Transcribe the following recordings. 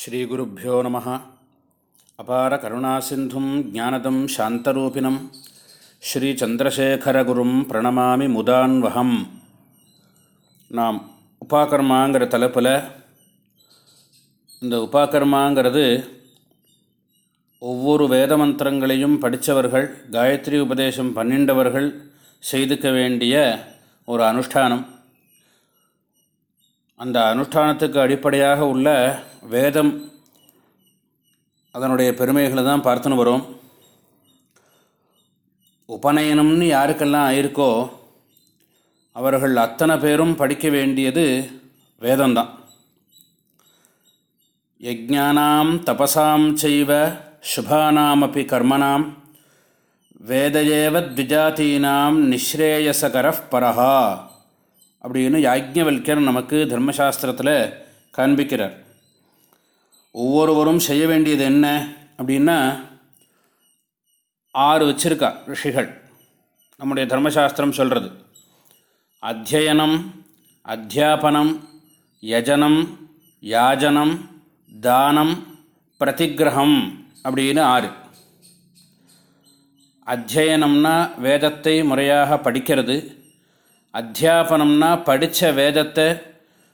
ஸ்ரீகுருப்போ நம. அபார கருணாசிந்தும் ஜானதம் சாந்தரூபிணம். ஸ்ரீச்சந்திரசேகரகுரும் பிரணமாமி முதான்வகம் நாம் உபாகர்மாங்கிற தலைப்பில் இந்த உபாகர்மாங்கிறது ஒவ்வொரு வேத மந்திரங்களையும் படித்தவர்கள் காயத்ரி உபதேசம் பன்னிண்டவர்கள் செய்துக்க வேண்டிய ஒரு அனுஷ்டானம். அந்த அனுஷ்டானத்துக்கு அடிப்படையாக உள்ள வேதம் அதனுடைய பெருமைகளை தான் பார்த்துன்னு வரும். உபநயனம்னு யாருக்கெல்லாம் ஆயிருக்கோ அவர்கள் அத்தனை பேரும் படிக்க வேண்டியது வேதம்தான். யஜானாம் தபசாம் செய்வ சுபானாமப்பி கர்மனாம் வேதையேவ த்விஜாத்தீனாம் நிஸ்ரேயசகர பரஹா. அப்படின்னு யாஜ்ஞவல்யர் நமக்கு தர்மசாஸ்திரத்தில் காண்பிக்கிறார். ஒவ்வொருவரும் செய்ய வேண்டியது என்ன அப்படின்னா ஆறு வச்சிருக்கா ரிஷிகள். நம்முடைய தர்மசாஸ்திரம் சொல்கிறது அத்தியனம் அத்தியாபனம் யஜனம் யாஜனம் தானம் பிரதிகிரகம் அப்படின்னு ஆறு. அத்தியனம்னா வேதத்தை முறையாக படிக்கிறது. அத்தியாபனம்னா படித்த வேதத்தை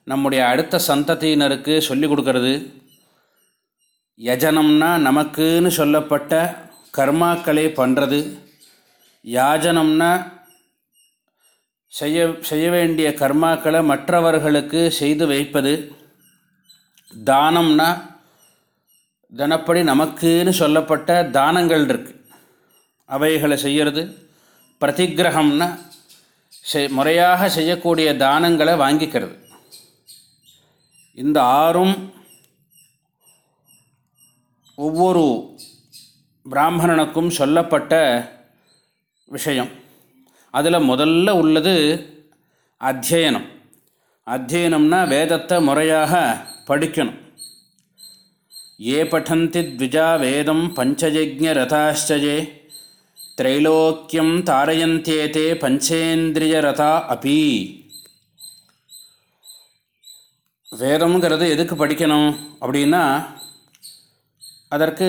நம்முடைய அடுத்த சந்ததியினருக்கு சொல்லிக் கொடுக்கறது. யஜனம்னா நமக்குன்னு சொல்லப்பட்ட கர்மாக்களை பண்ணுறது யாஜனம்னா செய்ய செய்ய வேண்டிய கர்மாக்களை மற்றவர்களுக்கு செய்து வைப்பது. தானம்னா தினப்படி நமக்குன்னு சொல்லப்பட்ட தானங்கள் இருக்குது அவைகளை செய்கிறது பிரதிகிரகம்னா முறையாக செய்யக்கூடிய தானங்களை வாங்கிக்கிறது. இந்த ஆறும் ஒவ்வொரு பிராமணனுக்கும் சொல்லப்பட்ட விஷயம். அதில் முதல்ல உள்ளது அத்தியனம். அத்தியனம்னா வேதத்தை முறையாக படிக்கணும். ஏ பட்டந்தி த்விஜா வேதம் பஞ்சயஜ்ஞ ரதாச்சயே திரைலோக்கியம் தாரயந்தியேதே பஞ்சேந்திரியரதா அபி வேதம்ங்கிறது எதுக்கு படிக்கணும் அப்படின்னா அதற்கு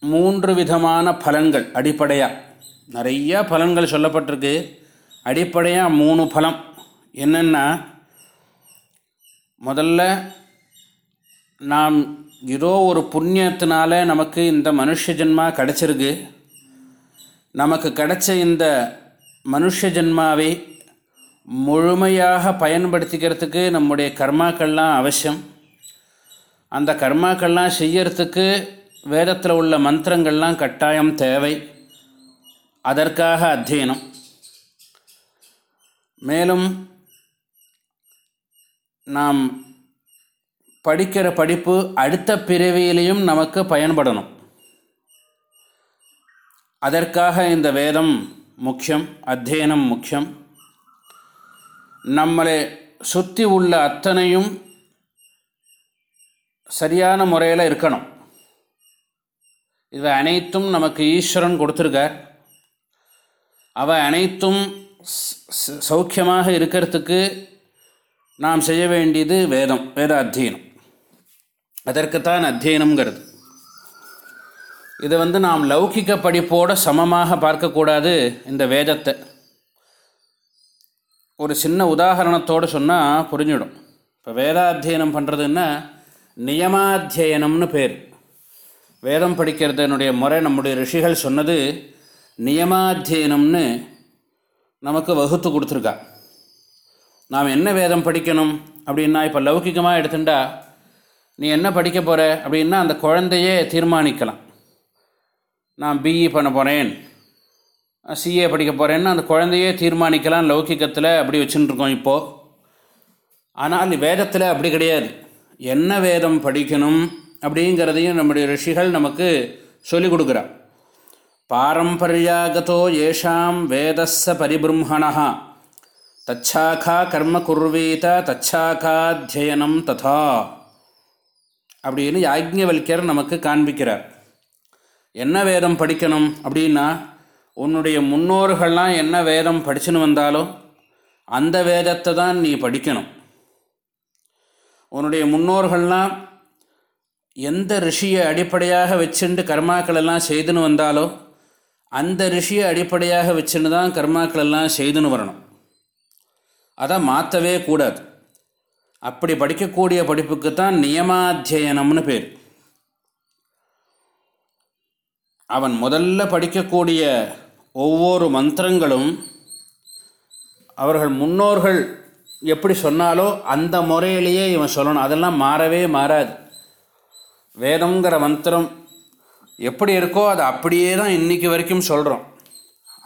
மூன்று விதமான பலன்கள் அடிப்படையாக நிறையா பலன்கள் சொல்லப்பட்டிருக்கு. அடிப்படையாக மூணு பலம். என்னென்னா முதல்ல நாம் ஏதோ ஒரு புண்ணியத்தினால நமக்கு இந்த மனுஷ ஜென்மா கிடச்சிருக்கு. நமக்கு கிடைச்ச இந்த மனுஷ ஜென்மாவை முழுமையாக பயன்படுத்திக்கிறதுக்கு நம்முடைய கர்மாக்கள்லாம் அவசியம். அந்த கர்மாக்கள்லாம் செய்யறதுக்கு வேதத்தில் உள்ள மந்திரங்கள்லாம் கட்டாயம் தேவை. அதற்காக அத்தியனம். மேலும் நாம் படிக்கிற படிப்பு அடுத்த பிறவியிலையும் நமக்கு பயன்படணும். அதற்காக இந்த வேதம் முக்கியம் அத்தியனம் முக்கியம். நம்மளை சுற்றி உள்ள அத்தனையும் சரியான முறையில் இருக்கணும். இவை அனைத்தும் நமக்கு ஈஸ்வரன் கொடுத்துருக்கார். அவை அனைத்தும் சௌக்கியமாக இருக்கிறதுக்கு நாம் செய்ய வேண்டியது வேதம் வேத அத்தியனம் அதற்குத்தான் அத்தியனம்ங்கிறது. இதை வந்து நாம் லௌகிக்க படிப்போடு சமமாக பார்க்கக்கூடாது இந்த வேதத்தை. ஒரு சின்ன உதாகரணத்தோடு சொன்னால் புரிஞ்சிடும். இப்போ வேதாத்தியனம் பண்ணுறதுன்னா நியமாத்தியனம்னு பேர். வேதம் படிக்கிறதுனுடைய முறை நம்முடைய ரிஷிகள் சொன்னது நியமாத்தியனம்னு நமக்கு வகுத்து கொடுத்துருக்கா. நாம் என்ன வேதம் படிக்கணும் அப்படின்னா இப்போ லௌகிகமாக எடுத்துட்டா நீ என்ன படிக்க போகிற அப்படின்னா அந்த குழந்தையே தீர்மானிக்கலாம். நான் பிஇ பண்ண போகிறேன் சிஏ படிக்க போகிறேன்னு அந்த குழந்தையே தீர்மானிக்கலாம் லௌகிக்கத்தில் அப்படி வச்சுட்டுருக்கோம் இப்போது ஆனால் வேதத்தில் அப்படி கிடையாது. என்ன வேதம் படிக்கணும் அப்படிங்கிறதையும் நம்முடைய ரிஷிகள் நமக்கு சொல்லிக் கொடுக்குறார் பாரம்பரியாகதோ ஏஷாம் வேதஸ்ஸ பரிபிரம்மணா தச்சாக்கா கர்ம குர்வீத தச்சாக்காத்தியனம் ததா. அப்படின்னு யாஜ்ஞவல்யர் நமக்கு காண்பிக்கிறார். என்ன வேதம் படிக்கணும் அப்படின்னா உன்னுடைய முன்னோர்கள்லாம் என்ன வேதம் படிச்சுன்னு வந்தாலும் அந்த வேதத்தை தான் நீ படிக்கணும். உன்னுடைய முன்னோர்கள்லாம் எந்த ரிஷியை அடிப்படையாக வச்சுண்டு கர்மாக்கள் எல்லாம் செய்துன்னு வந்தாலோ அந்த ரிஷியை அடிப்படையாக வச்சுன்னு தான் கர்மாக்கள் எல்லாம் செய்துன்னு வரணும். அதை மாற்றவே கூடாது. அப்படி படிக்கக்கூடிய படிப்புக்கு தான் நியமாத்தியனம்னு பேர். அவன் முதல்ல படிக்கக்கூடிய ஒவ்வொரு மந்திரங்களும் அவர்கள் முன்னோர்கள் எப்படி சொன்னாலோ அந்த முறையிலேயே இவன் சொல்லணும். அதெல்லாம் மாறவே மாறாது. வேதங்கிற மந்திரம் எப்படி இருக்கோ அதை அப்படியே தான் இன்றைக்கி வரைக்கும் சொல்கிறோம்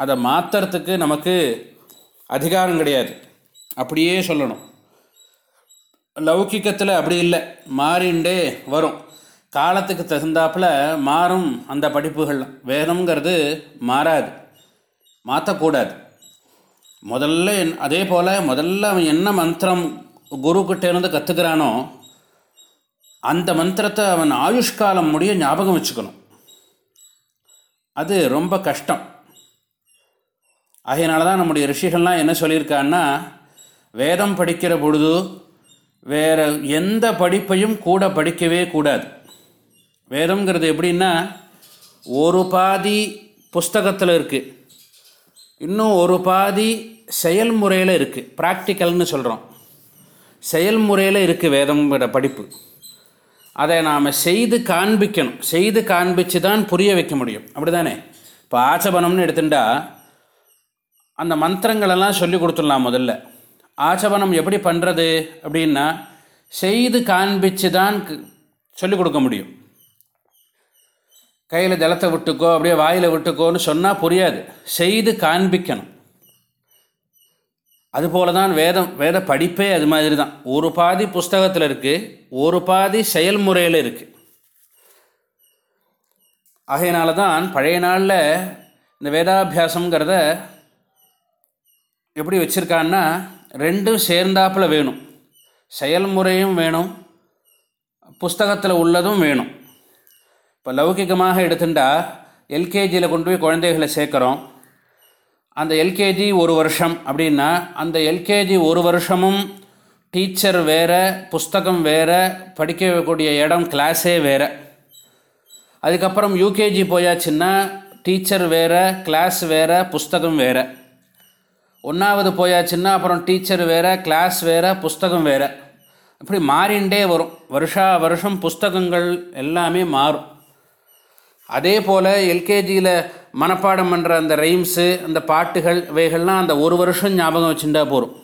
அதை மாற்றுறதுக்கு நமக்கு அதிகாரம் கிடையாது. அப்படியே சொல்லணும். லௌகிக்கத்தில் அப்படி இல்லை. மாறிண்டே வரும். காலத்துக்கு தகுந்தாப்பில் மாறும் அந்த படிப்புகள்லாம் வேதம்ங்கிறது மாறாது. மாற்றக்கூடாது முதல்ல என் அதே போல் முதல்ல அவன் என்ன மந்திரம் குருக்கிட்டேருந்து கற்றுக்கிறானோ அந்த மந்திரத்தை அவன் ஆயுஷ்காலம் முடிய ஞாபகம் வச்சுக்கணும். அது ரொம்ப கஷ்டம். அதனால தான் நம்முடைய ரிஷிகள்லாம் என்ன சொல்லியிருக்கான்னா வேதம் படிக்கிற பொழுது வேறு எந்த படிப்பையும் கூட படிக்கவே கூடாது. வேதம்ங்கிறது எப்படின்னா ஒரு பாதி புஸ்தகத்தில் இருக்குது இன்னும் ஒரு பாதி செயல்முறையில் இருக்குது ப்ராக்டிக்கல்னு சொல்கிறோம் செயல்முறையில் இருக்குது வேதங்கிற படிப்பு. அதை நாம் செய்து காண்பிக்கணும். செய்து காண்பித்து தான் புரிய வைக்க முடியும். அப்படி தானே இப்போ ஆச்சபனம்னு எடுத்துட்டா அந்த மந்திரங்களெல்லாம் சொல்லி கொடுத்துடலாம் முதல்ல. ஆச்சபனம் எப்படி பண்ணுறது அப்படின்னா செய்து காண்பித்து தான் சொல்லிக் கொடுக்க முடியும். கையில் ஜலத்தை விட்டுக்கோ அப்படியே வாயில் விட்டுக்கோன்னு சொன்னால் புரியாது. செய்து காண்பிக்கணும். அதுபோல தான் வேதம் வேத படிப்பே அது மாதிரி தான் ஒரு பாதி புஸ்தகத்தில் இருக்குது ஒரு பாதி செயல்முறையில் இருக்குது ஆகையினால தான் பழைய நாளில் இந்த வேதாபியாசங்கிறத எப்படி வச்சுருக்கான்னா ரெண்டும் சேர்ந்தாப்பில் வேணும். செயல்முறையும் வேணும் புஸ்தகத்தில் உள்ளதும் வேணும். இப்போ லௌகிகமாக எடுத்துட்டா எல்கேஜியில் கொண்டு போய் குழந்தைகளை சேர்க்குறோம். அந்த எல்கேஜி ஒரு வருஷம் அப்படின்னா அந்த எல்கேஜி ஒரு வருஷமும் டீச்சர் வேறு புஸ்தகம் வேறு படிக்கக்கூடிய இடம் கிளாஸே வேறு. அதுக்கப்புறம் யூகேஜி போயாச்சுன்னா டீச்சர் வேறு கிளாஸ் வேறு புஸ்தகம் வேறு. ஒன்றாவது போயாச்சுன்னா அப்புறம் டீச்சர் வேறு கிளாஸ் வேறு புஸ்தகம் வேறு. இப்படி மாறிண்டே வரும். வருஷா வருஷம் புஸ்தகங்கள் எல்லாமே மாறும். அதே போல் எல்கேஜியில் மனப்பாடம் பண்ணுற அந்த ரைம்ஸு அந்த பாட்டுகள் இவைகள்லாம் அந்த ஒரு வருஷம் ஞாபகம் வச்சுட்டா போகும்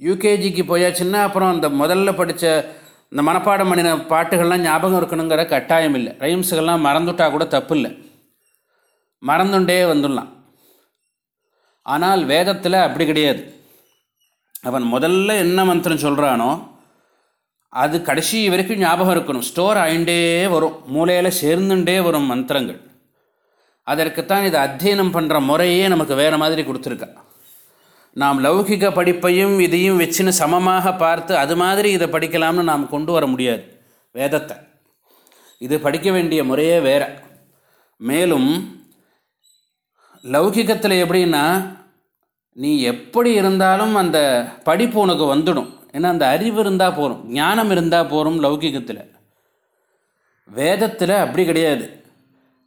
யூகேஜிக்கு போயாச்சுன்னா அப்புறம் அந்த முதல்ல படித்த இந்த மனப்பாடம் பண்ணின பாட்டுகள்லாம் ஞாபகம் இருக்கணுங்கிற கட்டாயம் இல்லை. ரைம்ஸுகள்லாம் மறந்துட்டா கூட தப்பு இல்லை. மறந்துண்டே வந்துடலாம். ஆனால் வேதத்தில் அப்படி கிடையாது. அவன் முதல்ல என்ன மந்திரம் சொல்கிறானோ அது கடைசி வரைக்கும் ஞாபகம் இருக்கணும். ஸ்டோர் ஆகிண்டே வரும். மூலையில் சேர்ந்துட்டே வரும் மந்திரங்கள். அதற்குத்தான் இதை அத்தியனம் பண்ணுற முறையே நமக்கு வேறு மாதிரி கொடுத்துருக்கா. நாம் லௌகிக படிப்பையும் இதையும் வச்சுன்னு சமமாக பார்த்து அது மாதிரி இதை படிக்கலாம்னு நாம் கொண்டு வர முடியாது. வேதத்தை. இது படிக்க வேண்டிய முறையே வேறு. மேலும் லௌகிகத்தில் எப்படின்னா நீ எப்படி இருந்தாலும் அந்த படிப்பு உனக்கு வந்துடும். ஏன்னா அந்த அறிவு இருந்தால் போகும் ஞானம் இருந்தால் போகும் லௌகிகத்தில். வேதத்தில் அப்படி கிடையாது.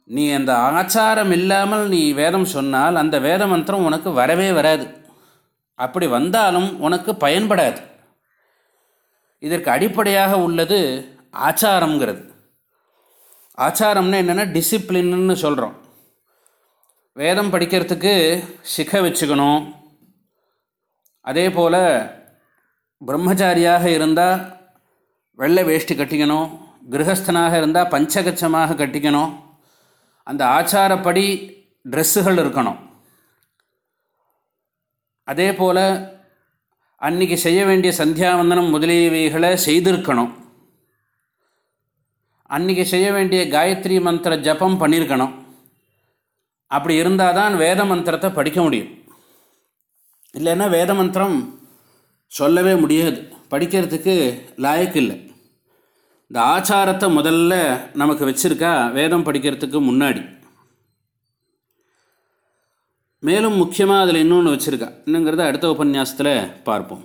நீ அந்த ஆச்சாரம் இல்லாமல் நீ வேதம் சொன்னால் அந்த வேத மந்திரம் உனக்கு வரவே வராது. அப்படி வந்தாலும் உனக்கு பயன்படாது. இதற்கு அடிப்படையாக உள்ளது ஆச்சாரங்கிறது ஆச்சாரம்னா என்னென்னா டிசிப்ளின்னு சொல்கிறோம் வேதம் படிக்கிறதுக்கு சிக்க வச்சுக்கணும். அதே போல் பிரம்மச்சாரியாக இருந்தால் வெள்ளை வேஷ்டி கட்டிக்கணும் கிரகஸ்தனாக இருந்தால் பஞ்சகச்சமாக கட்டிக்கணும். அந்த ஆச்சாரப்படி ட்ரெஸ்ஸுகள் இருக்கணும். அதே போல் அன்றைக்கி செய்ய வேண்டிய சந்தியாவந்தனம் முதலியவைகளை செய்திருக்கணும். அன்றைக்கி செய்ய வேண்டிய காயத்ரி மந்திர ஜபம் பண்ணியிருக்கணும் அப்படி இருந்தால் தான் வேத மந்திரத்தை படிக்க முடியும். இல்லைன்னா வேத மந்திரம் சொல்லவே முடியாது. படிக்கிறதுக்கு லாயக்கு இல்லை. இந்த ஆச்சாரத்தை முதல்ல நமக்கு வச்சுருக்கா வேதம் படிக்கிறதுக்கு முன்னாடி. மேலும் முக்கியமாக அதில் இன்னொன்று வச்சுருக்கா. என்னங்கிறத அடுத்த உபன்யாசத்தில் பார்ப்போம்.